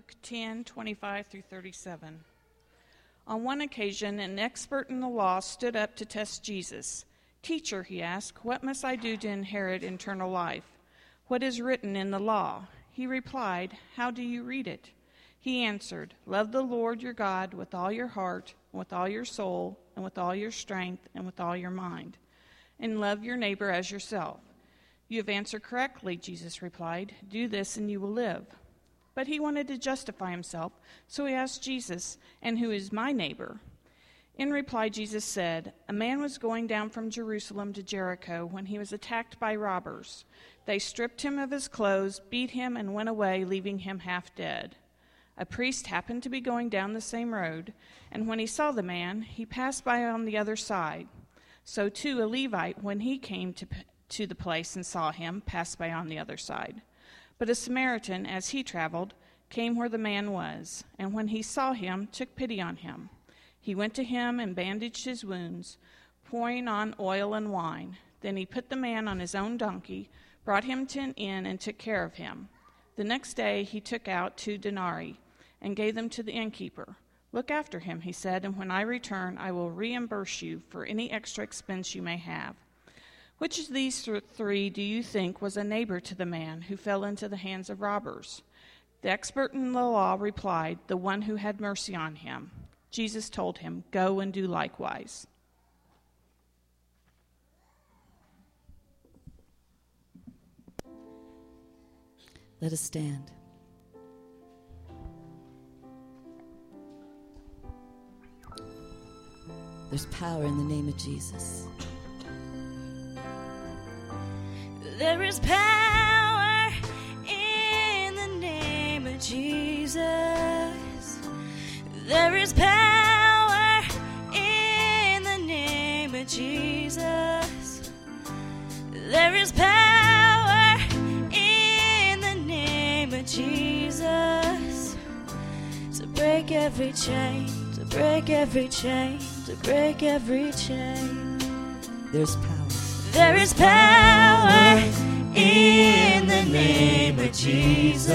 Luke 10 25 through 37. On one occasion, an expert in the law stood up to test Jesus. Teacher, he asked, what must I do to inherit eternal life? What is written in the law? He replied, How do you read it? He answered, Love the Lord your God with all your heart, and with all your soul, and with all your strength, and with all your mind, and love your neighbor as yourself. You have answered correctly, Jesus replied. Do this and you will live. But he wanted to justify himself, so he asked Jesus, And who is my neighbor? In reply, Jesus said, A man was going down from Jerusalem to Jericho when he was attacked by robbers. They stripped him of his clothes, beat him, and went away, leaving him half dead. A priest happened to be going down the same road, and when he saw the man, he passed by on the other side. So too a Levite, when he came to, to the place and saw him, passed by on the other side. But a Samaritan, as he traveled, came where the man was, and when he saw him, took pity on him. He went to him and bandaged his wounds, pouring on oil and wine. Then he put the man on his own donkey, brought him to an inn, and took care of him. The next day he took out two denarii and gave them to the innkeeper. Look after him, he said, and when I return, I will reimburse you for any extra expense you may have. Which of these three do you think was a neighbor to the man who fell into the hands of robbers? The expert in the law replied, The one who had mercy on him. Jesus told him, Go and do likewise. Let us stand. There's power in the name of Jesus. There is power in the name of Jesus. There is power in the name of Jesus. There is power in the name of Jesus to break every chain, to break every chain to break every chain. There's power. There is power in the name of Jesus.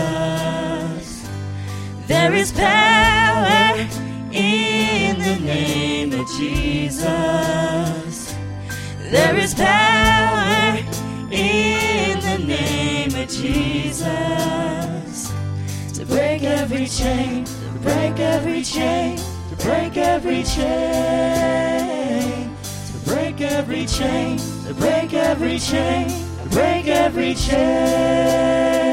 There is power in the name of Jesus. There is power in the name of Jesus to break every chain, to break every chain to break every chain, to break every chain, to break every chain, break every chain.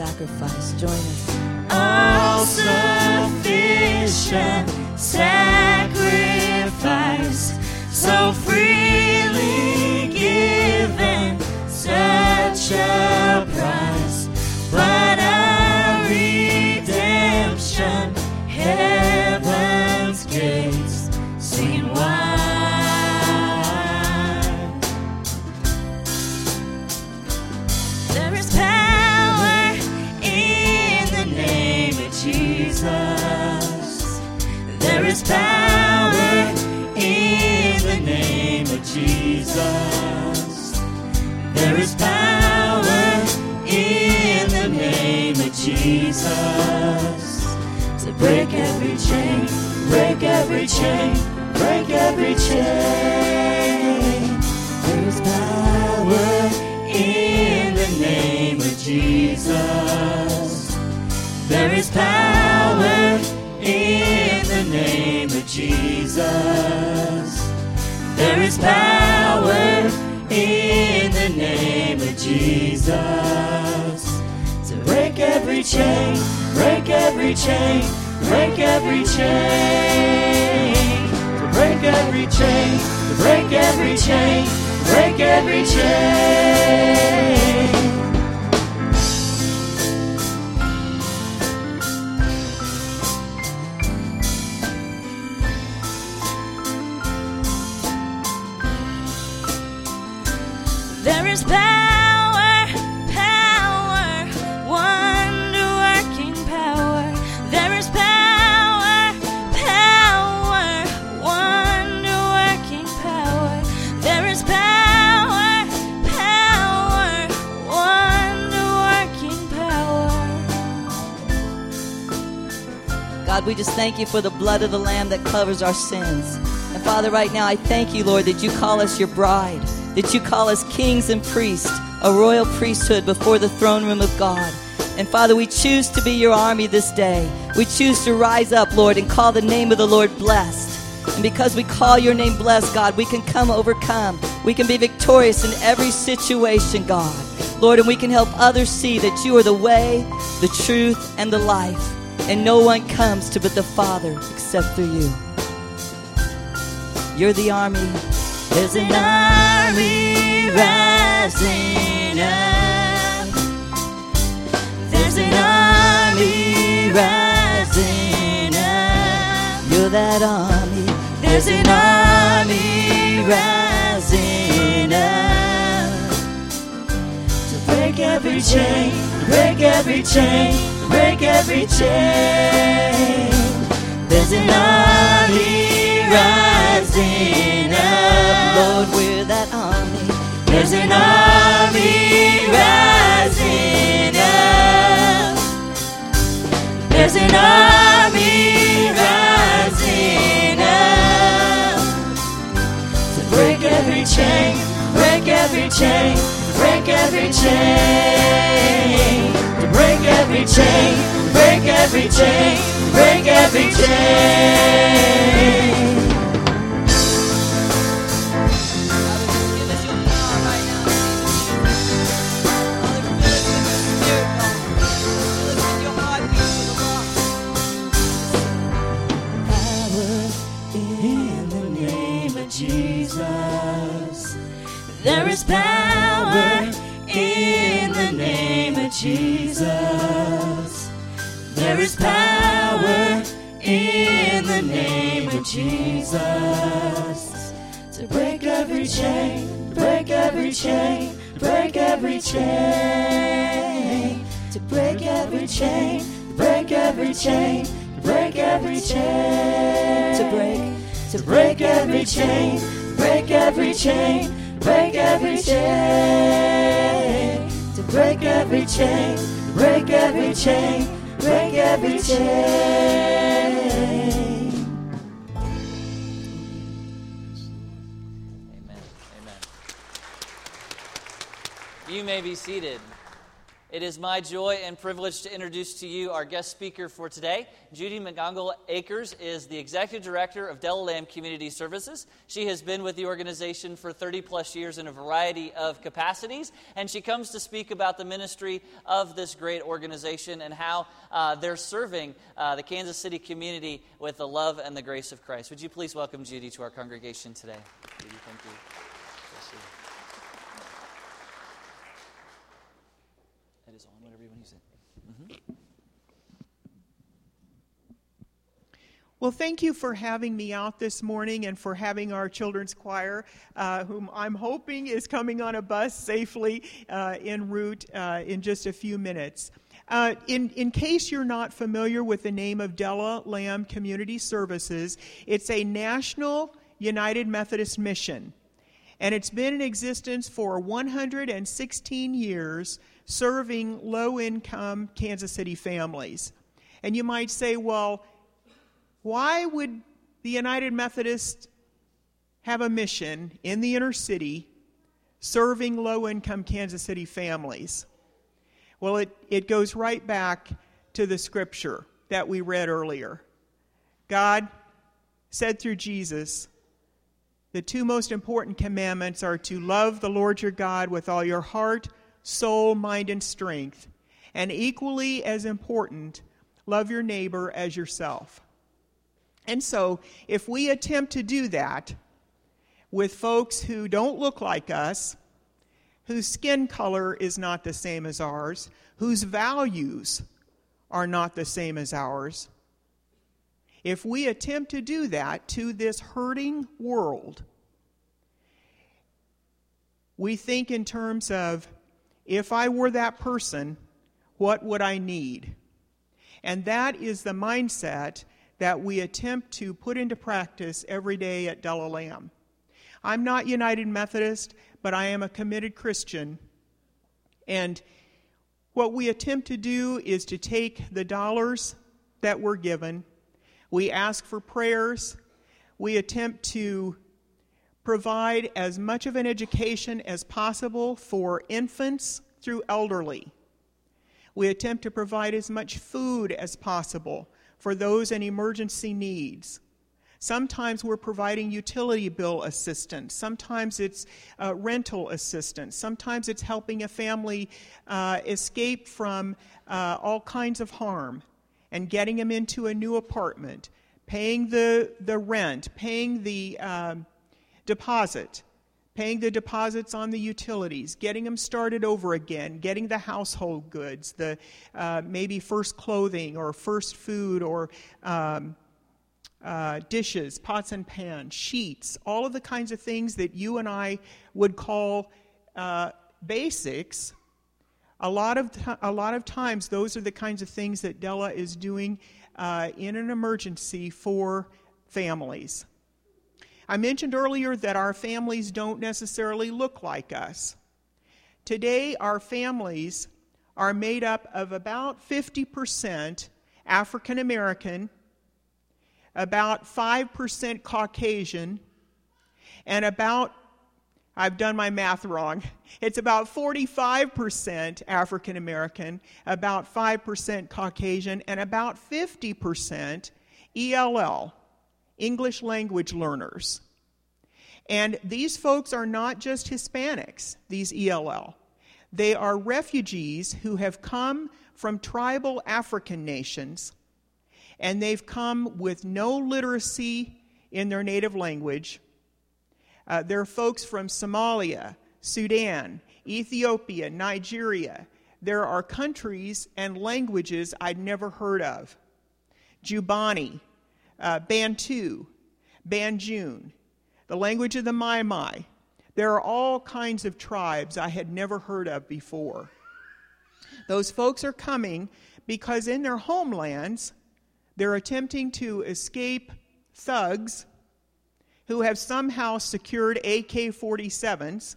Sacrifice. Join us. Jesus. There is power in the name of Jesus to break every chain, break every chain, break every chain. There is power in the name of Jesus. There is power in the name of Jesus. There is power in the name of Jesus to break every chain, break every chain, break every chain, to break every chain, to break every chain, break every chain. Power, power, wonder working power. There is power, power, wonder working power. There is power, power, wonder working power. God, we just thank you for the blood of the Lamb that covers our sins. And Father, right now, I thank you, Lord, that you call us your bride, that you call us kings and priests, a royal priesthood before the throne room of God. And Father, we choose to be your army this day. We choose to rise up, Lord, and call the name of the Lord blessed. And because we call your name blessed, God, we can come overcome. We can be victorious in every situation, God. Lord, and we can help others see that you are the way, the truth, and the life. And no one comes to but the Father except through you. You're the army. There's army rising up. There's an army rising up. You're that army. There's an army rising up. To break every chain, break every chain, break every chain. There's an army rising up. Lord, army. There's an army rising up. There's an army rising up. To break every chain, break every chain, break every chain. To break every chain, break every chain, break every chain. There is power in the name of Jesus. There is power in the name of Jesus. To break every chain, break every chain, break every chain, to break every chain, break every chain, break every chain, To break, to break every chain, break every chain, break every chain, to break every chain, break every chain, break every chain. Amen. Amen. You may be seated. It is my joy and privilege to introduce to you our guest speaker for today. Judy McGongle Akers is the executive director of Della Lamb Community Services. She has been with the organization for 30 plus years in a variety of capacities, and she comes to speak about the ministry of this great organization and how uh, they're serving uh, the Kansas City community with the love and the grace of Christ. Would you please welcome Judy to our congregation today? Judy, thank you. It is on whatever you want to use it. Well, thank you for having me out this morning and for having our children's choir, uh, whom I'm hoping is coming on a bus safely uh, en route uh, in just a few minutes. Uh, in, in case you're not familiar with the name of Della Lamb Community Services, it's a national United Methodist mission. And it's been in existence for 116 years, serving low income Kansas City families. And you might say, well, why would the United Methodist have a mission in the inner city serving low income Kansas City families? Well, it, it goes right back to the scripture that we read earlier. God said through Jesus, the two most important commandments are to love the Lord your God with all your heart, soul, mind, and strength. And equally as important, love your neighbor as yourself. And so, if we attempt to do that with folks who don't look like us, whose skin color is not the same as ours, whose values are not the same as ours, if we attempt to do that to this hurting world, we think in terms of if I were that person, what would I need? And that is the mindset that we attempt to put into practice every day at Della Lamb. I'm not United Methodist, but I am a committed Christian. And what we attempt to do is to take the dollars that we're given, we ask for prayers, we attempt to provide as much of an education as possible for infants through elderly. We attempt to provide as much food as possible for those in emergency needs. Sometimes we're providing utility bill assistance. Sometimes it's uh, rental assistance. Sometimes it's helping a family uh, escape from uh, all kinds of harm and getting them into a new apartment, paying the, the rent, paying the um, deposit, paying the deposits on the utilities, getting them started over again, getting the household goods, the uh, maybe first clothing or first food or um, uh, dishes, pots and pans, sheets, all of the kinds of things that you and I would call uh, basics. A lot of a lot of times, those are the kinds of things that Della is doing uh, in an emergency for families. I mentioned earlier that our families don't necessarily look like us. Today, our families are made up of about 50% African American, about 5% Caucasian, and about, I've done my math wrong, it's about 45% African American, about 5% Caucasian, and about 50% ELL. English language learners. And these folks are not just Hispanics, these ELL. They are refugees who have come from tribal African nations, and they've come with no literacy in their native language. Uh, they're folks from Somalia, Sudan, Ethiopia, Nigeria. There are countries and languages I'd never heard of. Jubani, uh, Bantu, Banjun, the language of the Mai. There are all kinds of tribes I had never heard of before. Those folks are coming because in their homelands, they're attempting to escape thugs who have somehow secured AK 47s.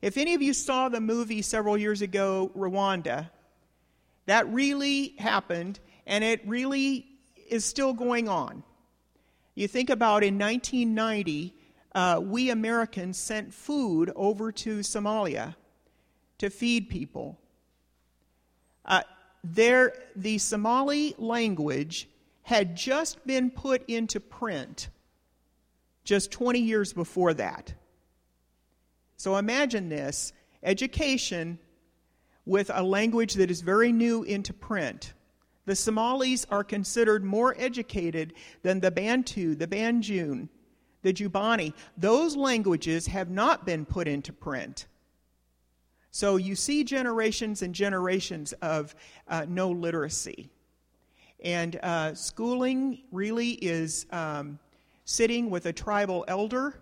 If any of you saw the movie several years ago, Rwanda, that really happened, and it really is still going on. You think about in 1990, uh, we Americans sent food over to Somalia to feed people. Uh, there, the Somali language had just been put into print just 20 years before that. So imagine this education with a language that is very new into print. The Somalis are considered more educated than the Bantu, the Banjun, the Jubani. Those languages have not been put into print. So you see generations and generations of uh, no literacy. And uh, schooling really is um, sitting with a tribal elder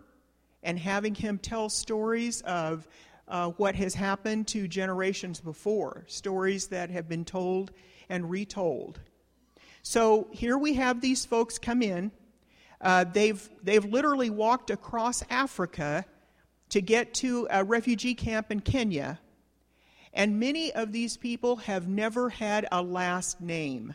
and having him tell stories of uh, what has happened to generations before, stories that have been told and retold. So here we have these folks come in. Uh, they've, they've literally walked across Africa to get to a refugee camp in Kenya. And many of these people have never had a last name.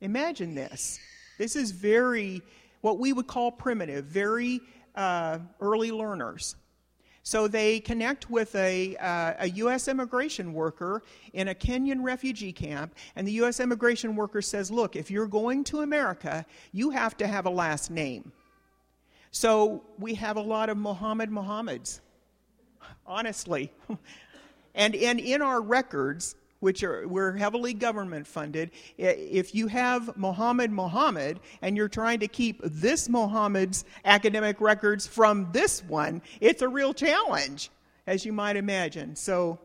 Imagine this. This is very, what we would call primitive, very uh, early learners. So they connect with a, uh, a U.S. immigration worker in a Kenyan refugee camp, and the U.S. immigration worker says, Look, if you're going to America, you have to have a last name. So we have a lot of Muhammad Muhammads, honestly. and, and in our records, which are we're heavily government funded. If you have Muhammad Muhammad and you're trying to keep this Muhammad's academic records from this one, it's a real challenge, as you might imagine. So,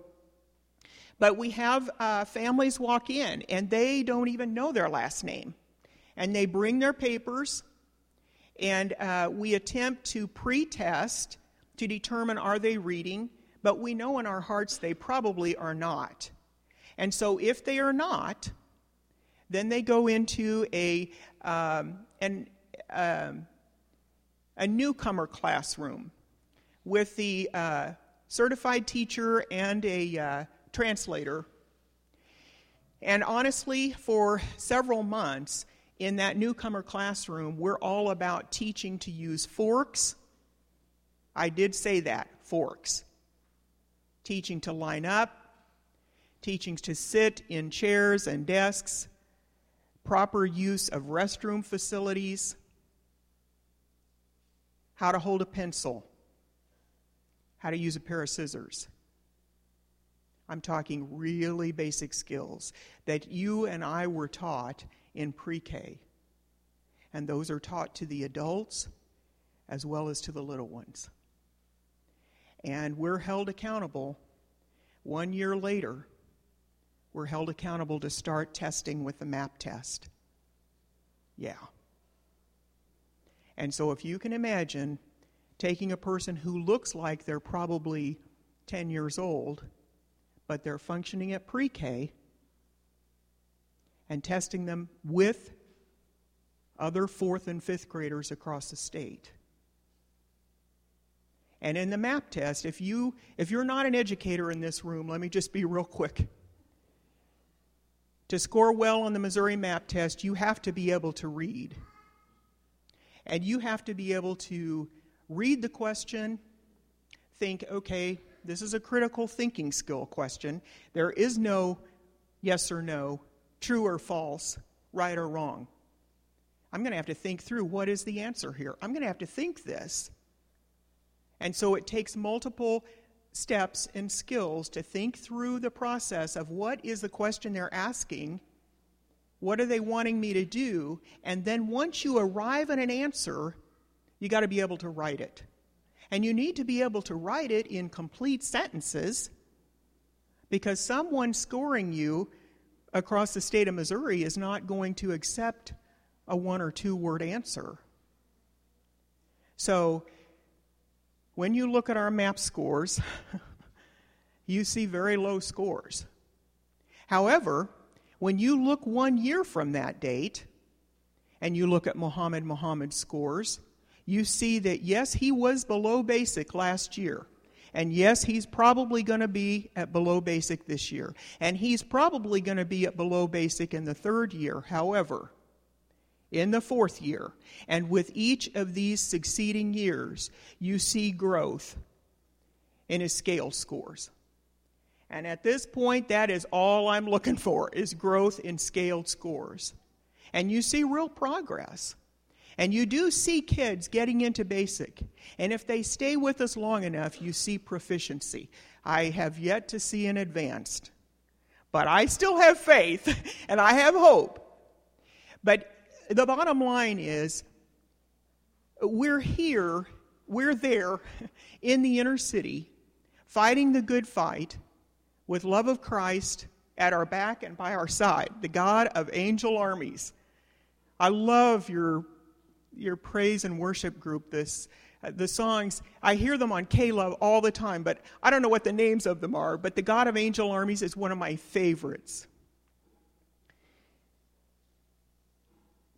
but we have uh, families walk in and they don't even know their last name, and they bring their papers, and uh, we attempt to pre-test to determine are they reading, but we know in our hearts they probably are not. And so if they are not, then they go into a, um, an, um, a newcomer classroom with the uh, certified teacher and a uh, translator. And honestly, for several months in that newcomer classroom, we're all about teaching to use forks. I did say that forks. Teaching to line up, teachings to sit in chairs and desks, proper use of restroom facilities, how to hold a pencil, how to use a pair of scissors. I'm talking really basic skills that you and I were taught in pre K. And those are taught to the adults as well as to the little ones. And we're held accountable one year later we're held accountable to start testing with the MAP test. Yeah. And so if you can imagine taking a person who looks like they're probably 10 years old, but they're functioning at pre K, and testing them with other fourth and fifth graders across the state. And in the MAP test, if you if you're not an educator in this room, let me just be real quick. To score well on the Missouri MAP Test, you have to be able to read. And you have to be able to read the question, think, okay, this is a critical thinking skill question. There is no yes or no, true or false, right or wrong. I'm going to have to think through what is the answer here. I'm going to have to think this. And so it takes multiple steps and skills to think through the process of what is the question they're asking, what are they wanting me to do, and then once you arrive at an answer, you got to be able to write it. And you need to be able to write it in complete sentences because someone scoring you across the state of Missouri is not going to accept a one or two word answer. So when you look at our MAP scores, you see very low scores. However, when you look one year from that date and you look at Muhammad Muhammad's scores, you see that yes, he was below basic last year. And yes, he's probably going to be at below basic this year. And he's probably going to be at below basic in the third year. However, in the fourth year. And with each of these succeeding years, you see growth in his scale scores. And at this point, that is all I'm looking for is growth in scaled scores. And you see real progress. And you do see kids getting into basic. And if they stay with us long enough, you see proficiency. I have yet to see an advanced. But I still have faith and I have hope. But the bottom line is we're here, we're there in the inner city, fighting the good fight with love of Christ at our back and by our side, the God of angel armies. I love your your praise and worship group this uh, the songs i hear them on k-love all the time but i don't know what the names of them are but the god of angel armies is one of my favorites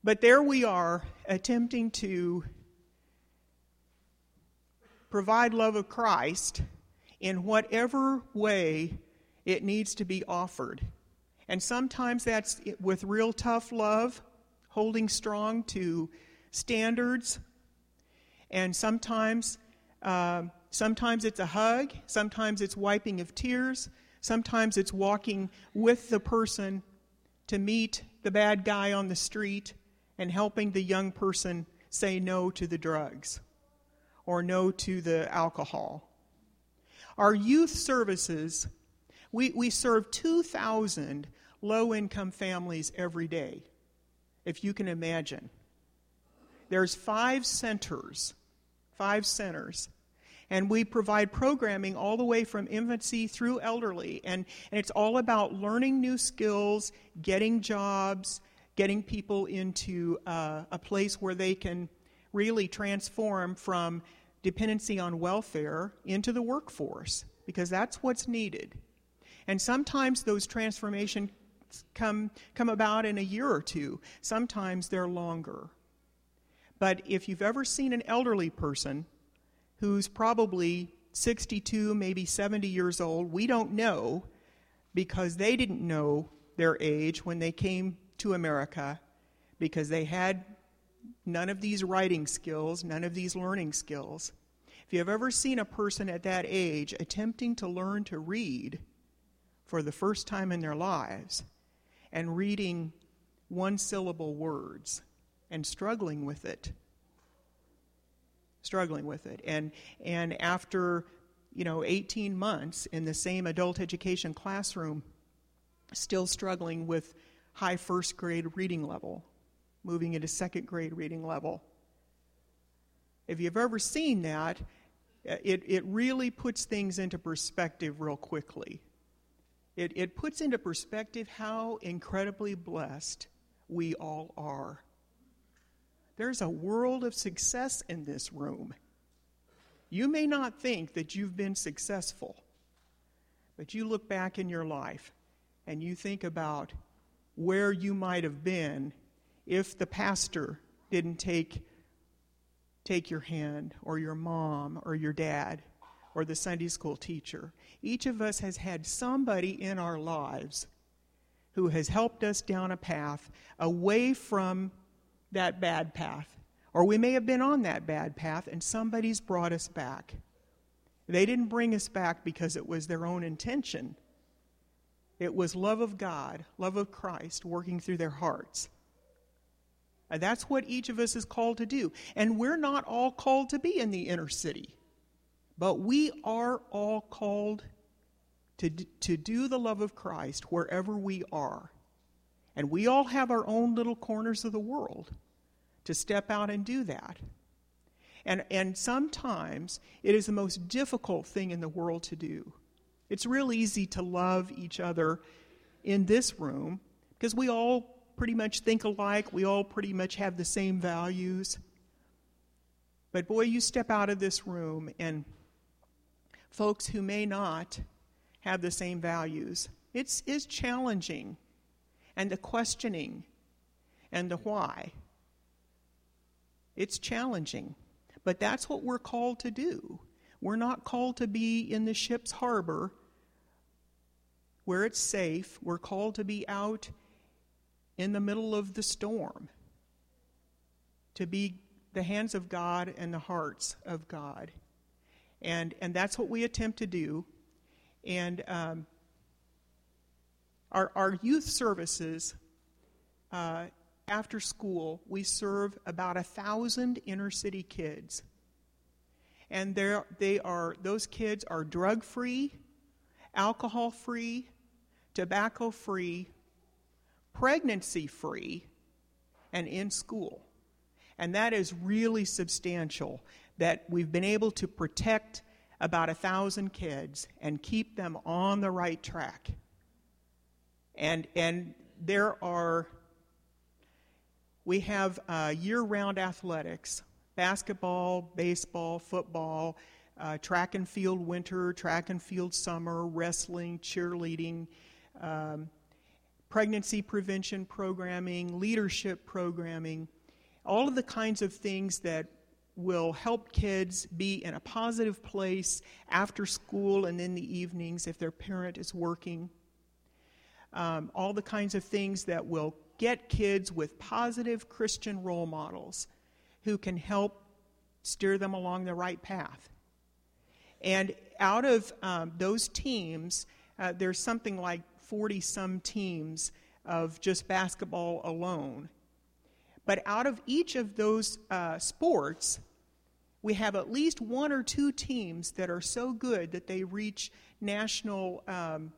But there we are attempting to provide love of Christ in whatever way it needs to be offered. And sometimes that's with real tough love, holding strong to standards. And sometimes, uh, sometimes it's a hug. Sometimes it's wiping of tears. Sometimes it's walking with the person to meet the bad guy on the street and helping the young person say no to the drugs or no to the alcohol. Our youth services, We, we serve 2,000 low income families every day, if you can imagine. There's five centers, five centers. And we provide programming all the way from infancy through elderly. And, and it's all about learning new skills, getting jobs, getting people into uh, a place where they can really transform from dependency on welfare into the workforce, because that's what's needed. And sometimes those transformations come, come about in a year or two, sometimes they're longer. But if you've ever seen an elderly person who's probably 62, maybe 70 years old, we don't know because they didn't know their age when they came to America because they had none of these writing skills, none of these learning skills. If you have ever seen a person at that age attempting to learn to read, for the first time in their lives and reading one syllable words and struggling with it struggling with it and and after you know 18 months in the same adult education classroom still struggling with high first grade reading level moving into second grade reading level if you've ever seen that eh, it, it really puts things into perspective real quickly it, it puts into perspective how incredibly blessed we all are. There's a world of success in this room. You may not think that you've been successful, but you look back in your life and you think about where you might have been if the pastor didn't take, take your hand, or your mom, or your dad, or the Sunday school teacher. Each of us has had somebody in our lives who has helped us down a path away from that bad path. Or we may have been on that bad path and somebody's brought us back. They didn't bring us back because it was their own intention. It was love of God, love of Christ working through their hearts. And that's what each of us is called to do. And we're not all called to be in the inner city. But we are all called to, to do the love of Christ wherever we are. And we all have our own little corners of the world to step out and do that. And, and sometimes it is the most difficult thing in the world to do. It's real easy to love each other in this room because we all pretty much think alike, we all pretty much have the same values. But boy, you step out of this room and folks who may not have the same values. It's, it's challenging. And the questioning and the why. It's challenging. But that's what we're called to do. We're not called to be in the ship's harbor where it's safe. We're called to be out in the middle of the storm, to be the hands of God and the hearts of God. And, and that's what we attempt to do. And um, our, our youth services, uh, after school, we serve about a thousand inner city kids. And they are, those kids are drug free, alcohol free, tobacco free, pregnancy free, and in school. And that is really substantial that we've been able to protect about a thousand kids and keep them on the right track. And, and there are, we have uh, year round athletics basketball, baseball, football, uh, track and field winter, track and field summer, wrestling, cheerleading, um, pregnancy prevention programming, leadership programming, all of the kinds of things that will help kids be in a positive place after school and in the evenings if their parent is working. Um, all the kinds of things that will get kids with positive Christian role models who can help steer them along the right path. And out of um, those teams, uh, there's something like 40 some teams of just basketball alone. But out of each of those uh, sports, we have at least one or two teams that are so good that they reach national um,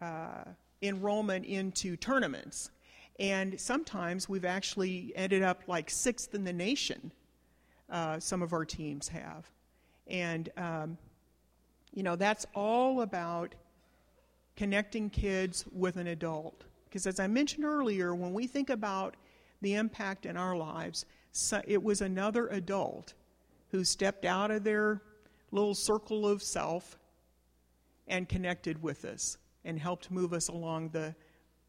uh, enrollment into tournaments. And sometimes we've actually ended up like sixth in the nation, uh, some of our teams have. And, um, you know, that's all about connecting kids with an adult. Because as I mentioned earlier, when we think about the impact in our lives, so it was another adult who stepped out of their little circle of self and connected with us and helped move us along the,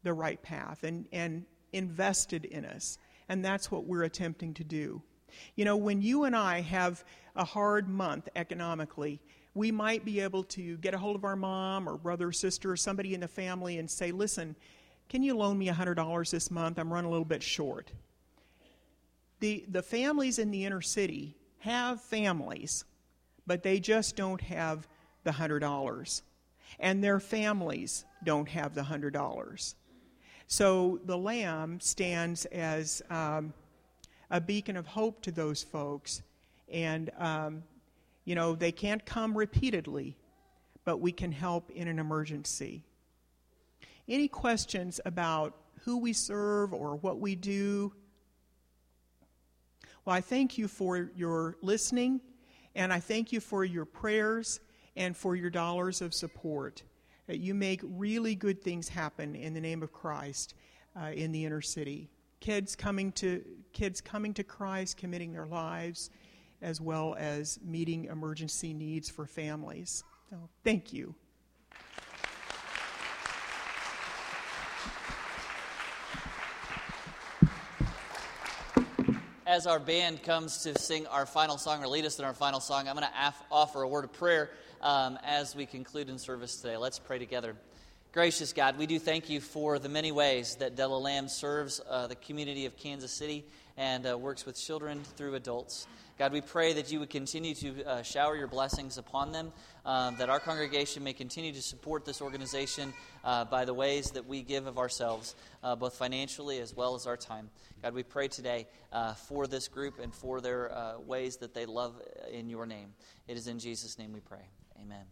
the right path and, and invested in us. And that's what we're attempting to do. You know, when you and I have a hard month economically, we might be able to get a hold of our mom or brother or sister or somebody in the family and say, listen, can you loan me $100 this month? I'm running a little bit short. The, the families in the inner city have families, but they just don't have the $100. And their families don't have the $100. So the Lamb stands as um, a beacon of hope to those folks. And, um, you know, they can't come repeatedly, but we can help in an emergency. Any questions about who we serve or what we do? Well, I thank you for your listening, and I thank you for your prayers and for your dollars of support. That you make really good things happen in the name of Christ uh, in the inner city. Kids coming to kids coming to Christ, committing their lives, as well as meeting emergency needs for families. So, thank you. As our band comes to sing our final song or lead us in our final song, I'm going to af- offer a word of prayer um, as we conclude in service today. Let's pray together. Gracious God, we do thank you for the many ways that Della Lamb serves uh, the community of Kansas City and uh, works with children through adults. God, we pray that you would continue to uh, shower your blessings upon them, um, that our congregation may continue to support this organization uh, by the ways that we give of ourselves, uh, both financially as well as our time. God, we pray today uh, for this group and for their uh, ways that they love in your name. It is in Jesus' name we pray. Amen.